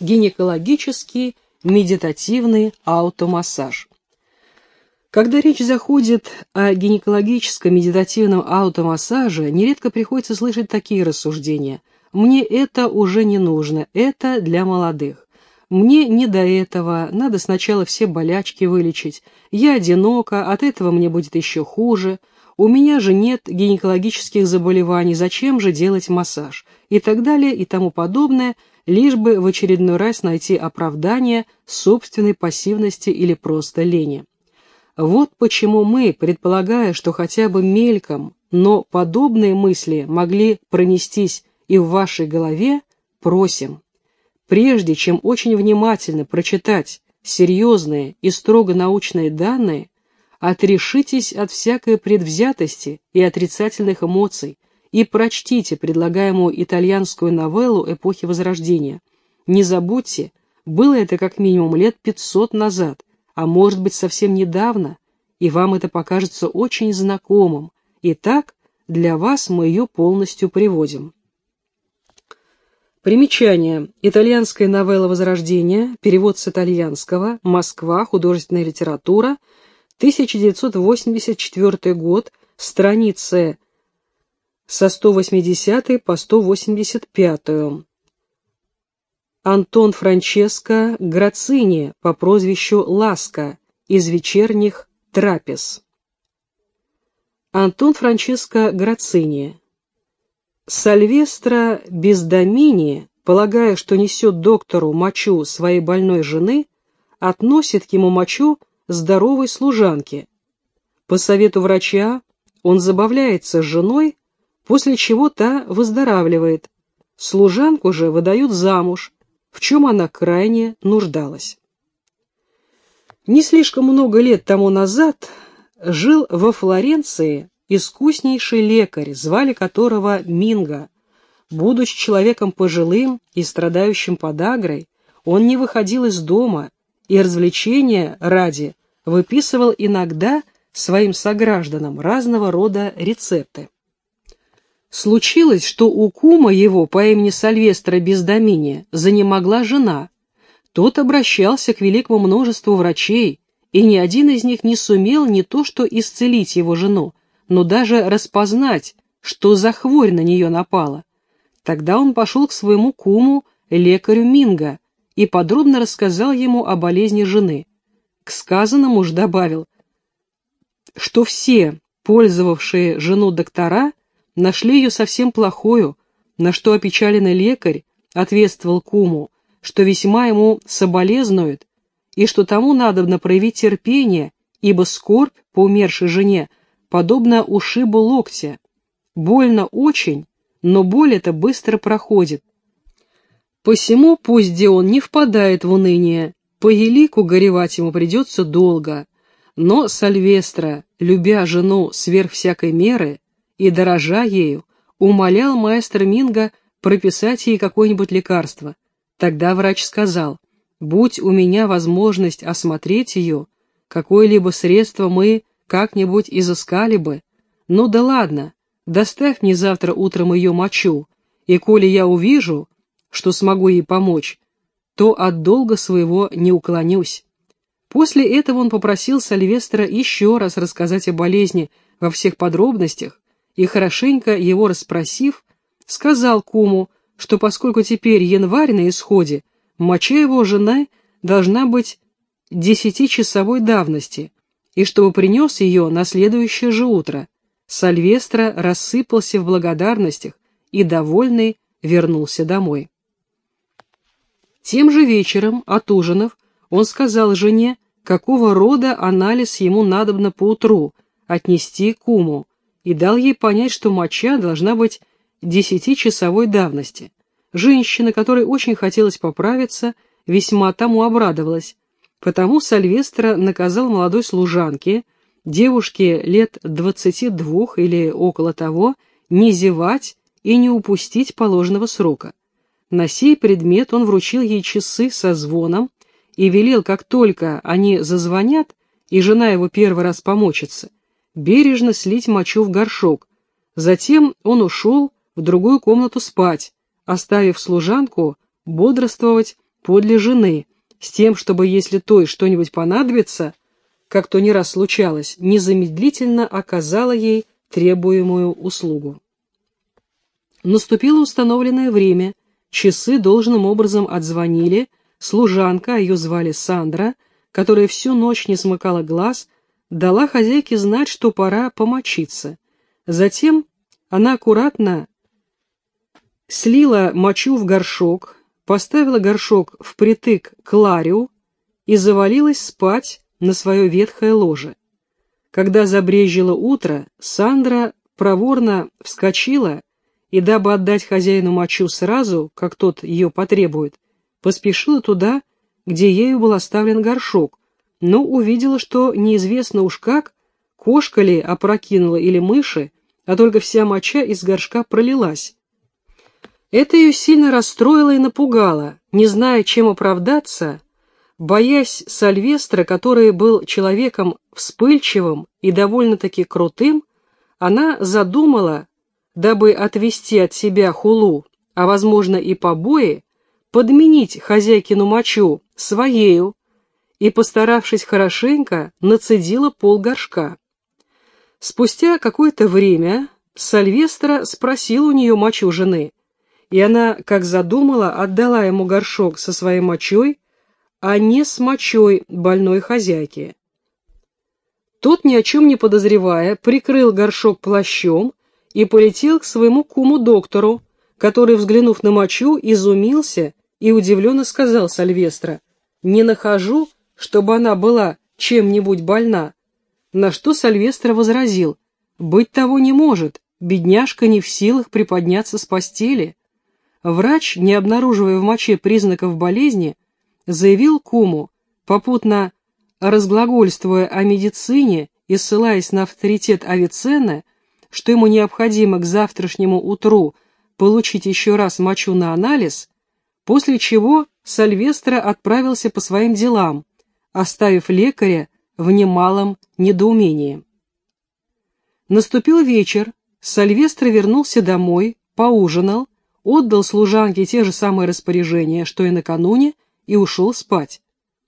гинекологический медитативный аутомассаж. Когда речь заходит о гинекологическом медитативном аутомассаже, нередко приходится слышать такие рассуждения. «Мне это уже не нужно, это для молодых. Мне не до этого, надо сначала все болячки вылечить. Я одинока, от этого мне будет еще хуже. У меня же нет гинекологических заболеваний, зачем же делать массаж?» И так далее и тому подобное, лишь бы в очередной раз найти оправдание собственной пассивности или просто лени. Вот почему мы, предполагая, что хотя бы мельком, но подобные мысли могли пронестись и в вашей голове, просим, прежде чем очень внимательно прочитать серьезные и строго научные данные, отрешитесь от всякой предвзятости и отрицательных эмоций и прочтите предлагаемую итальянскую новеллу эпохи Возрождения. Не забудьте, было это как минимум лет 500 назад, а может быть совсем недавно, и вам это покажется очень знакомым. Итак, для вас мы ее полностью приводим. Примечание. Итальянская новелла «Возрождение», перевод с итальянского, Москва, художественная литература, 1984 год, страницы со 180 по 185. Антон Франческо Грацини по прозвищу Ласка из вечерних трапез. Антон Франческо Грацини. Сальвестро Бездомини, полагая, что несет доктору мочу своей больной жены, относит к ему мочу здоровой служанки. По совету врача он забавляется с женой, после чего та выздоравливает. Служанку же выдают замуж, в чем она крайне нуждалась. Не слишком много лет тому назад жил во Флоренции искуснейший лекарь, звали которого Минго. Будучи человеком пожилым и страдающим подагрой, он не выходил из дома и развлечения ради выписывал иногда своим согражданам разного рода рецепты. Случилось, что у кума его по имени Сальвестра Бездоминия занемогла жена. Тот обращался к великому множеству врачей, и ни один из них не сумел не то что исцелить его жену, но даже распознать, что за хворь на нее напала. Тогда он пошел к своему куму, лекарю Минга, и подробно рассказал ему о болезни жены. К сказанному ж добавил, что все, пользовавшие жену доктора, Нашли ее совсем плохою, на что опечаленный лекарь ответствовал куму, что весьма ему соболезнует, и что тому надобно проявить терпение, ибо скорбь по умершей жене подобно ушибу локтя. Больно очень, но боль эта быстро проходит. Посему пусть где он не впадает в уныние, по елику горевать ему придется долго, но Сальвестра, любя жену сверх всякой меры, и, дорожа ею, умолял маэстро Минго прописать ей какое-нибудь лекарство. Тогда врач сказал, «Будь у меня возможность осмотреть ее, какое-либо средство мы как-нибудь изыскали бы. Ну да ладно, доставь мне завтра утром ее мочу, и коли я увижу, что смогу ей помочь, то от долга своего не уклонюсь». После этого он попросил Сальвестра еще раз рассказать о болезни во всех подробностях, и, хорошенько его расспросив, сказал куму, что поскольку теперь январь на исходе, моча его жены должна быть десятичасовой давности, и чтобы принес ее на следующее же утро. Сальвестро рассыпался в благодарностях и, довольный, вернулся домой. Тем же вечером, от ужинов, он сказал жене, какого рода анализ ему надобно поутру отнести куму, и дал ей понять, что моча должна быть десятичасовой давности. Женщина, которой очень хотелось поправиться, весьма тому обрадовалась, потому Сальвестро наказал молодой служанке, девушке лет двадцати двух или около того, не зевать и не упустить положенного срока. На сей предмет он вручил ей часы со звоном и велел, как только они зазвонят, и жена его первый раз помочится, бережно слить мочу в горшок. Затем он ушел в другую комнату спать, оставив служанку бодрствовать подле жены, с тем, чтобы, если той что-нибудь понадобится, как то не раз случалось, незамедлительно оказала ей требуемую услугу. Наступило установленное время, часы должным образом отзвонили, служанка, а ее звали Сандра, которая всю ночь не смыкала глаз, дала хозяйке знать, что пора помочиться. Затем она аккуратно слила мочу в горшок, поставила горшок впритык к ларю и завалилась спать на свое ветхое ложе. Когда забрежило утро, Сандра проворно вскочила и, дабы отдать хозяину мочу сразу, как тот ее потребует, поспешила туда, где ею был оставлен горшок, но увидела, что неизвестно уж как, кошка ли опрокинула или мыши, а только вся моча из горшка пролилась. Это ее сильно расстроило и напугало. Не зная, чем оправдаться, боясь Сальвестра, который был человеком вспыльчивым и довольно-таки крутым, она задумала, дабы отвести от себя хулу, а, возможно, и побои, подменить хозяйкину мочу своею и, постаравшись хорошенько, нацедила пол горшка. Спустя какое-то время Сальвестра спросил у нее мочу жены, и она, как задумала, отдала ему горшок со своей мочой, а не с мочой больной хозяйки. Тот, ни о чем не подозревая, прикрыл горшок плащом и полетел к своему куму-доктору, который, взглянув на мочу, изумился и удивленно сказал Сальвестра, «Не нахожу, чтобы она была чем-нибудь больна». На что Сальвестра возразил, «Быть того не может, бедняжка не в силах приподняться с постели». Врач, не обнаруживая в моче признаков болезни, заявил куму, попутно разглагольствуя о медицине и ссылаясь на авторитет Авиценны, что ему необходимо к завтрашнему утру получить еще раз мочу на анализ, после чего Сальвестро отправился по своим делам, оставив лекаря в немалом недоумении. Наступил вечер, Сальвестро вернулся домой, поужинал, отдал служанке те же самые распоряжения, что и накануне, и ушел спать.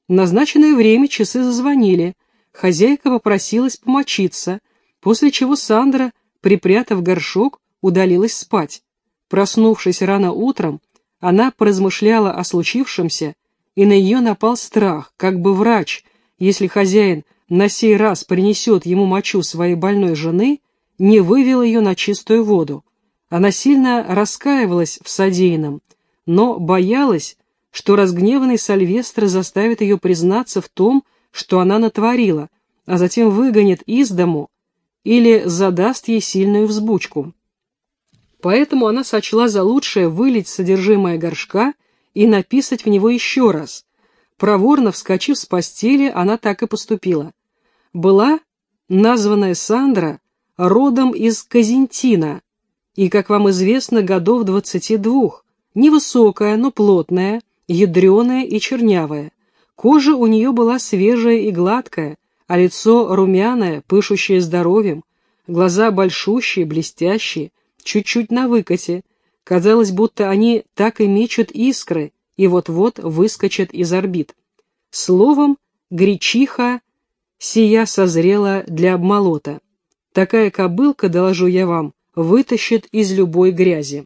В назначенное время часы зазвонили, хозяйка попросилась помочиться, после чего Сандра, припрятав горшок, удалилась спать. Проснувшись рано утром, она поразмышляла о случившемся, и на нее напал страх, как бы врач – если хозяин на сей раз принесет ему мочу своей больной жены, не вывел ее на чистую воду. Она сильно раскаивалась в содеянном, но боялась, что разгневанный Сальвестр заставит ее признаться в том, что она натворила, а затем выгонит из дому или задаст ей сильную взбучку. Поэтому она сочла за лучшее вылить содержимое горшка и написать в него еще раз, Проворно вскочив с постели, она так и поступила. Была названная Сандра родом из Казентина, и, как вам известно, годов двадцати двух, невысокая, но плотная, ядреная и чернявая. Кожа у нее была свежая и гладкая, а лицо румяное, пышущее здоровьем, глаза большущие, блестящие, чуть-чуть на выкате. Казалось, будто они так и мечут искры, и вот-вот выскочит из орбит. Словом, гречиха сия созрела для обмолота. Такая кобылка, доложу я вам, вытащит из любой грязи.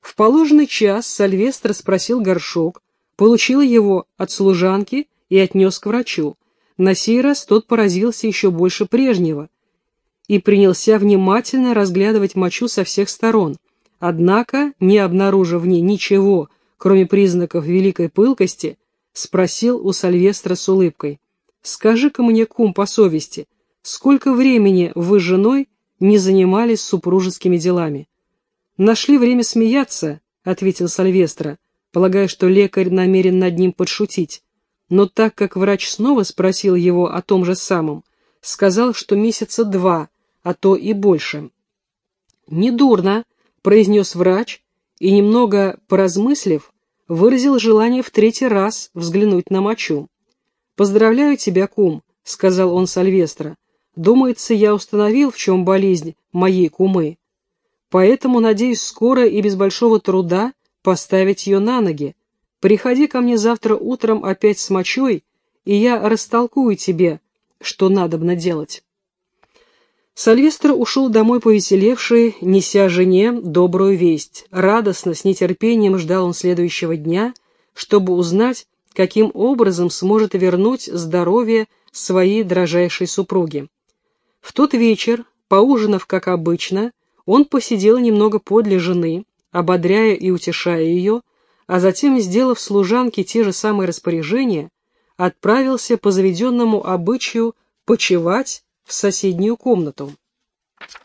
В положенный час Сальвестр спросил горшок, получил его от служанки и отнес к врачу. На сей раз тот поразился еще больше прежнего и принялся внимательно разглядывать мочу со всех сторон. Однако, не обнаружив в ней ничего, кроме признаков великой пылкости, спросил у Сальвестра с улыбкой. «Скажи-ка мне, кум, по совести, сколько времени вы с женой не занимались супружескими делами?» «Нашли время смеяться», — ответил Сальвестра, полагая, что лекарь намерен над ним подшутить. Но так как врач снова спросил его о том же самом, сказал, что месяца два, а то и больше. «Недурно», — произнес врач, и, немного поразмыслив, выразил желание в третий раз взглянуть на мочу. «Поздравляю тебя, кум», — сказал он Сальвестро. «Думается, я установил, в чем болезнь моей кумы. Поэтому надеюсь скоро и без большого труда поставить ее на ноги. Приходи ко мне завтра утром опять с мочой, и я растолкую тебе, что надобно делать». Сальвестр ушел домой повеселевший, неся жене добрую весть. Радостно, с нетерпением ждал он следующего дня, чтобы узнать, каким образом сможет вернуть здоровье своей дрожайшей супруге. В тот вечер, поужинав как обычно, он посидел немного подле жены, ободряя и утешая ее, а затем, сделав служанке те же самые распоряжения, отправился по заведенному обычаю почевать в соседнюю комнату.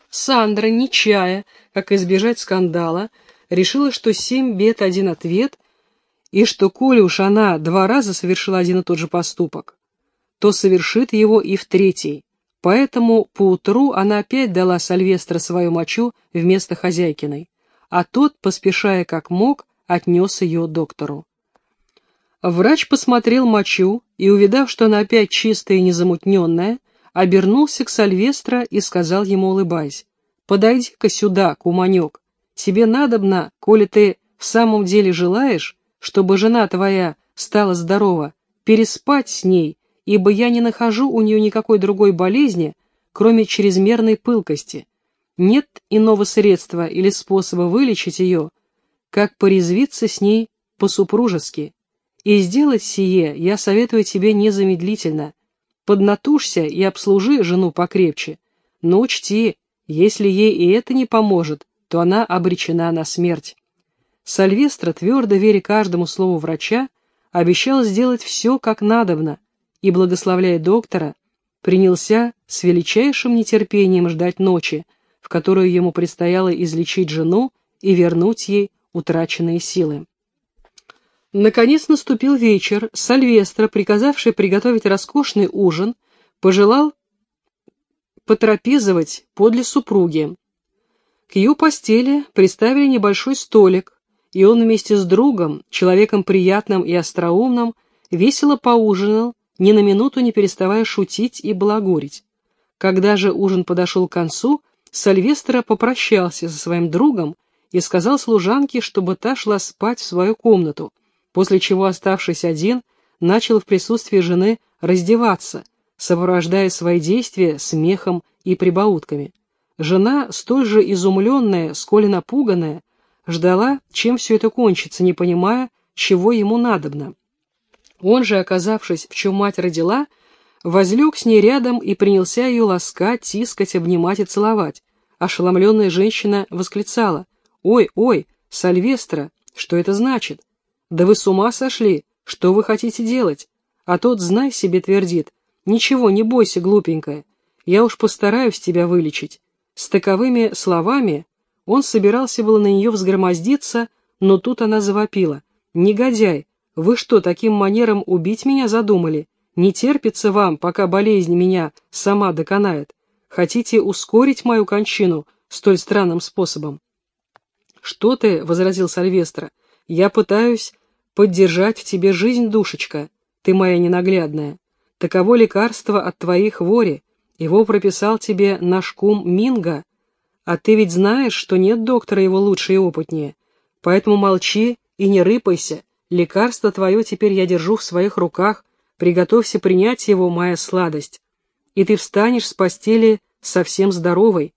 Сандра, не чая, как избежать скандала, решила, что семь бед, один ответ, и что, коли уж она два раза совершила один и тот же поступок, то совершит его и в третий. Поэтому поутру она опять дала Сальвестро свою мочу вместо хозяйкиной, а тот, поспешая как мог, отнес ее доктору. Врач посмотрел мочу и, увидав, что она опять чистая и незамутненная, обернулся к Сальвестро и сказал ему, улыбаясь, «Подойди-ка сюда, куманек, тебе надобно, коли ты в самом деле желаешь, чтобы жена твоя стала здорова, переспать с ней, ибо я не нахожу у нее никакой другой болезни, кроме чрезмерной пылкости. Нет иного средства или способа вылечить ее, как порезвиться с ней по-супружески. И сделать сие я советую тебе незамедлительно, Поднатужься и обслужи жену покрепче. Но учти, если ей и это не поможет, то она обречена на смерть. Сальвестро, твердо веря каждому слову врача, обещал сделать все как надобно, и, благословляя доктора, принялся с величайшим нетерпением ждать ночи, в которую ему предстояло излечить жену и вернуть ей утраченные силы. Наконец наступил вечер. Сальвестро, приказавший приготовить роскошный ужин, пожелал потрапезовать подле супруги. К ее постели приставили небольшой столик, и он вместе с другом, человеком приятным и остроумным, весело поужинал, ни на минуту не переставая шутить и балагурить. Когда же ужин подошел к концу, Сальвестро попрощался со своим другом и сказал служанке, чтобы та шла спать в свою комнату, после чего, оставшись один, начал в присутствии жены раздеваться, сопровождая свои действия смехом и прибаутками. Жена, столь же изумленная, сколь и напуганная, ждала, чем все это кончится, не понимая, чего ему надобно. Он же, оказавшись, в чем мать родила, возлег с ней рядом и принялся ее ласкать, тискать, обнимать и целовать. Ошеломленная женщина восклицала «Ой, ой, Сальвестра, что это значит?» «Да вы с ума сошли? Что вы хотите делать?» А тот, знай себе, твердит, «Ничего, не бойся, глупенькая, я уж постараюсь тебя вылечить». С таковыми словами он собирался было на нее взгромоздиться, но тут она завопила. «Негодяй, вы что, таким манером убить меня задумали? Не терпится вам, пока болезнь меня сама доконает. Хотите ускорить мою кончину столь странным способом?» «Что ты?» — возразил Сальвестро. Я пытаюсь поддержать в тебе жизнь, душечка, ты моя ненаглядная. Таково лекарство от твоей хвори. Его прописал тебе наш кум Минга. А ты ведь знаешь, что нет доктора его лучше и опытнее. Поэтому молчи и не рыпайся. Лекарство твое теперь я держу в своих руках. Приготовься принять его, моя сладость. И ты встанешь с постели совсем здоровой.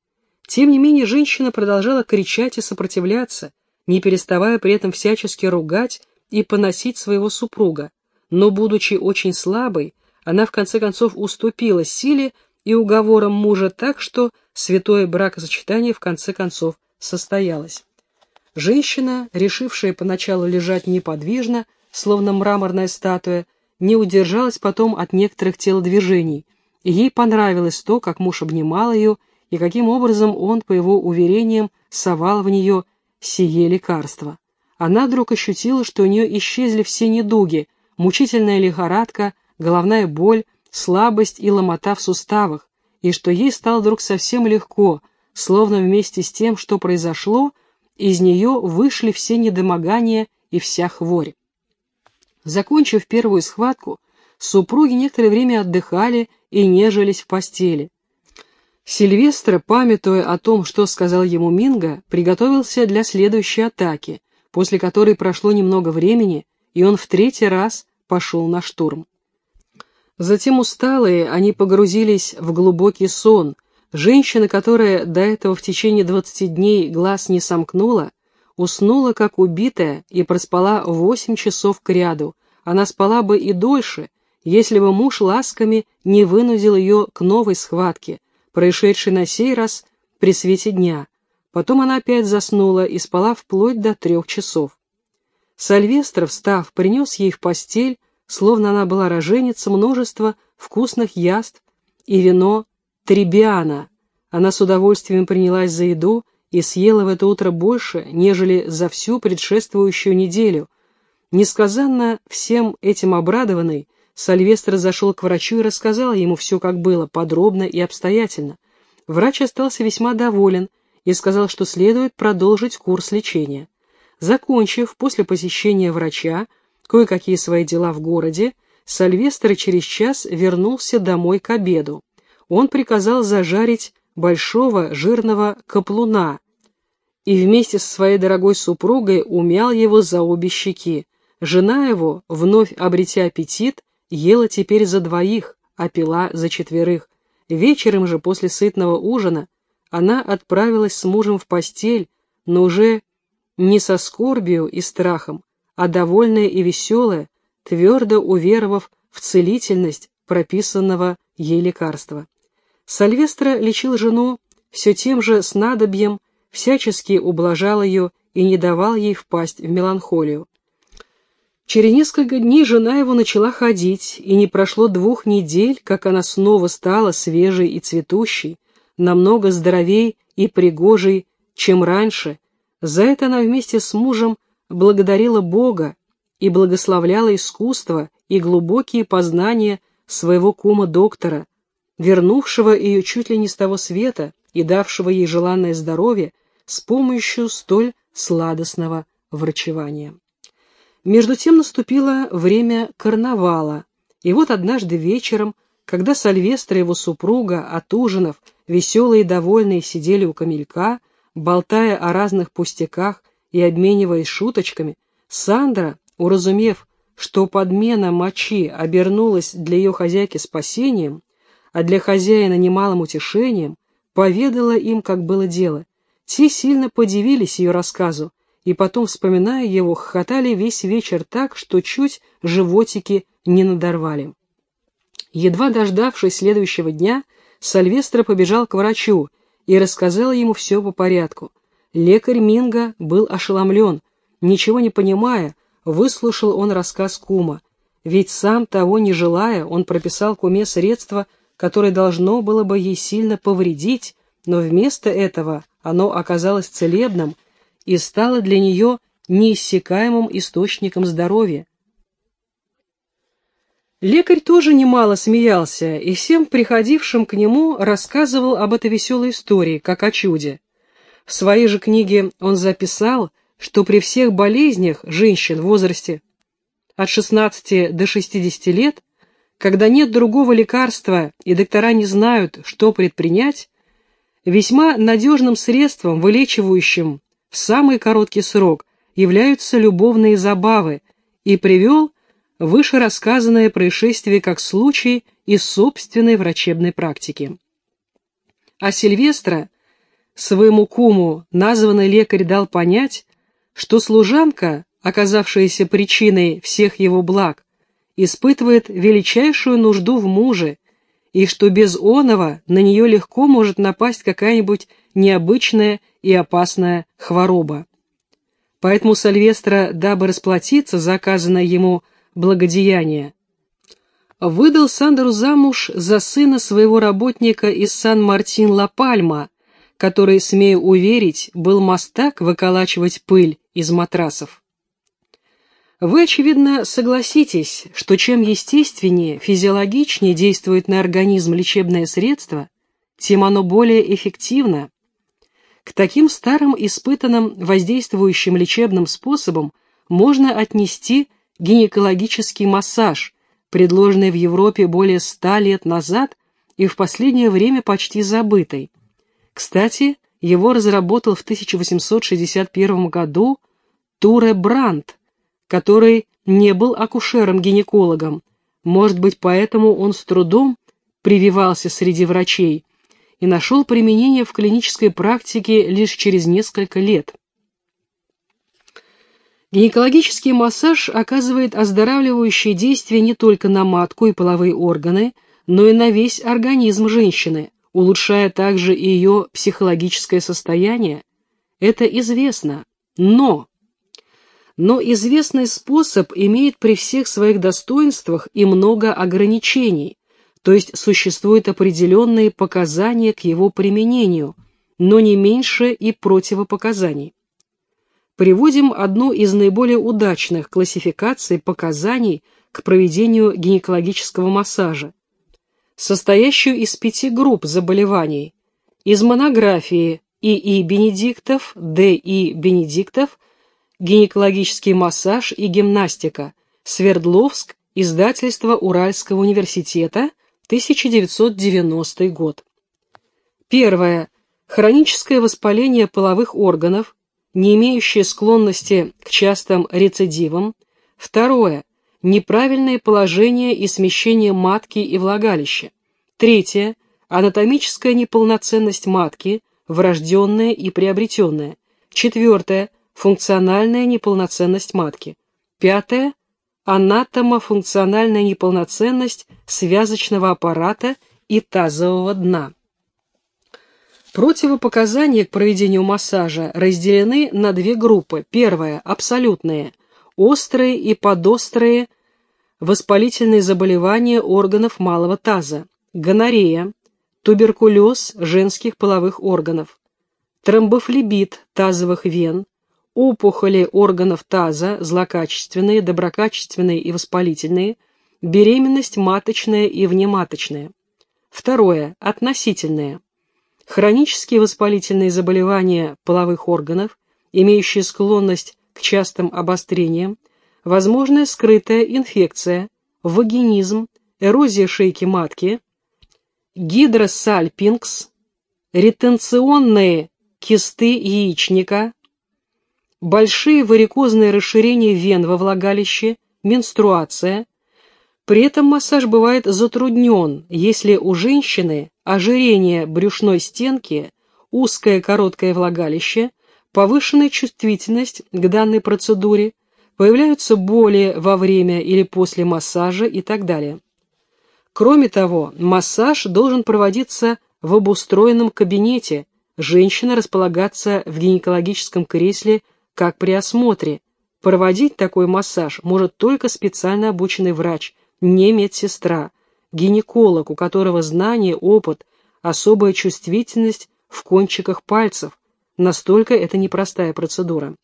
Тем не менее, женщина продолжала кричать и сопротивляться не переставая при этом всячески ругать и поносить своего супруга, но, будучи очень слабой, она в конце концов уступила силе и уговорам мужа так, что святое бракосочетание в конце концов состоялось. Женщина, решившая поначалу лежать неподвижно, словно мраморная статуя, не удержалась потом от некоторых телодвижений, и ей понравилось то, как муж обнимал ее, и каким образом он, по его уверениям, совал в нее сие лекарство. Она вдруг ощутила, что у нее исчезли все недуги, мучительная лихорадка, головная боль, слабость и ломота в суставах, и что ей стало вдруг совсем легко, словно вместе с тем, что произошло, из нее вышли все недомогания и вся хворь. Закончив первую схватку, супруги некоторое время отдыхали и нежились в постели. Сильвестр, памятуя о том, что сказал ему Минго, приготовился для следующей атаки, после которой прошло немного времени, и он в третий раз пошел на штурм. Затем усталые, они погрузились в глубокий сон. Женщина, которая до этого в течение двадцати дней глаз не сомкнула, уснула как убитая и проспала восемь часов кряду. Она спала бы и дольше, если бы муж ласками не вынудил ее к новой схватке, происшедшей на сей раз при свете дня. Потом она опять заснула и спала вплоть до трех часов. Сальвестр, встав, принес ей в постель словно она была роженица множества вкусных яств и вино трибиана. Она с удовольствием принялась за еду и съела в это утро больше, нежели за всю предшествующую неделю. Несказанно всем этим обрадованный, Сальвестр зашел к врачу и рассказал ему все, как было, подробно и обстоятельно. Врач остался весьма доволен и сказал, что следует продолжить курс лечения. Закончив после посещения врача, кое-какие свои дела в городе, Сальвестр через час вернулся домой к обеду. Он приказал зажарить большого жирного каплуна и вместе со своей дорогой супругой умял его за обе щеки. Жена его, вновь обретя аппетит, ела теперь за двоих, а пила за четверых. Вечером же, после сытного ужина, она отправилась с мужем в постель, но уже не со скорбью и страхом, а довольная и веселая, твердо уверовав в целительность прописанного ей лекарства. Сальвестро лечил жену все тем же снадобьем, всячески ублажал ее и не давал ей впасть в меланхолию. Через несколько дней жена его начала ходить, и не прошло двух недель, как она снова стала свежей и цветущей, намного здоровей и пригожей, чем раньше. За это она вместе с мужем благодарила Бога и благословляла искусство и глубокие познания своего кума-доктора, вернувшего ее чуть ли не с того света и давшего ей желанное здоровье с помощью столь сладостного врачевания. Между тем наступило время карнавала, и вот однажды вечером, когда Сальвестра и его супруга, отужинав, веселые и довольные, сидели у камелька, болтая о разных пустяках и обмениваясь шуточками, Сандра, уразумев, что подмена мочи обернулась для ее хозяйки спасением, а для хозяина немалым утешением, поведала им, как было дело. Те сильно подивились ее рассказу, и потом, вспоминая его, хохотали весь вечер так, что чуть животики не надорвали. Едва дождавшись следующего дня, Сальвестро побежал к врачу и рассказал ему все по порядку. Лекарь Минга был ошеломлен. Ничего не понимая, выслушал он рассказ кума. Ведь сам того не желая, он прописал куме средство, которое должно было бы ей сильно повредить, но вместо этого оно оказалось целебным и стало для нее неиссякаемым источником здоровья. Лекарь тоже немало смеялся и всем приходившим к нему рассказывал об этой веселой истории, как о чуде. В своей же книге он записал, что при всех болезнях женщин в возрасте от 16 до 60 лет, когда нет другого лекарства и доктора не знают, что предпринять, весьма надежным средством, вылечивающим в самый короткий срок, являются любовные забавы, и привел выше рассказанное происшествие как случай из собственной врачебной практики. А Сильвестра Своему куму названный лекарь дал понять, что служанка, оказавшаяся причиной всех его благ, испытывает величайшую нужду в муже, и что без оного на нее легко может напасть какая-нибудь необычная и опасная хвороба. Поэтому Сальвестро, дабы расплатиться за оказанное ему благодеяние, выдал Сандеру замуж за сына своего работника из Сан-Мартин-Ла-Пальма, который, смею уверить, был мастак выколачивать пыль из матрасов. Вы, очевидно, согласитесь, что чем естественнее, физиологичнее действует на организм лечебное средство, тем оно более эффективно. К таким старым испытанным воздействующим лечебным способам можно отнести гинекологический массаж, предложенный в Европе более ста лет назад и в последнее время почти забытый. Кстати, его разработал в 1861 году Туре Брандт, который не был акушером-гинекологом, может быть, поэтому он с трудом прививался среди врачей и нашел применение в клинической практике лишь через несколько лет. Гинекологический массаж оказывает оздоравливающее действие не только на матку и половые органы, но и на весь организм женщины, улучшая также ее психологическое состояние. Это известно. Но но известный способ имеет при всех своих достоинствах и много ограничений, то есть существуют определенные показания к его применению, но не меньше и противопоказаний. Приводим одну из наиболее удачных классификаций показаний к проведению гинекологического массажа, состоящую из пяти групп заболеваний, из монографии И.И. Бенедиктов, Д.И. Бенедиктов Гинекологический массаж и гимнастика. Свердловск. Издательство Уральского университета. 1990 год. Первое. Хроническое воспаление половых органов, не имеющее склонности к частым рецидивам. Второе. Неправильное положение и смещение матки и влагалища. Третье. Анатомическая неполноценность матки, врожденная и приобретенная. Четвертое функциональная неполноценность матки. Пятое – анатомофункциональная неполноценность связочного аппарата и тазового дна. Противопоказания к проведению массажа разделены на две группы. Первая – абсолютные, острые и подострые воспалительные заболевания органов малого таза, гонорея, туберкулез женских половых органов, тромбофлебит тазовых вен, опухоли органов таза, злокачественные, доброкачественные и воспалительные, беременность маточная и внематочная. Второе. Относительное. Хронические воспалительные заболевания половых органов, имеющие склонность к частым обострениям, возможная скрытая инфекция, вагинизм, эрозия шейки матки, гидросальпинкс, ретенционные кисты яичника, большие варикозные расширения вен во влагалище, менструация. При этом массаж бывает затруднен, если у женщины ожирение брюшной стенки, узкое короткое влагалище, повышенная чувствительность к данной процедуре, появляются боли во время или после массажа и так далее. Кроме того, массаж должен проводиться в обустроенном кабинете, женщина располагаться в гинекологическом кресле как при осмотре. Проводить такой массаж может только специально обученный врач, не медсестра, гинеколог, у которого знание, опыт, особая чувствительность в кончиках пальцев. Настолько это непростая процедура.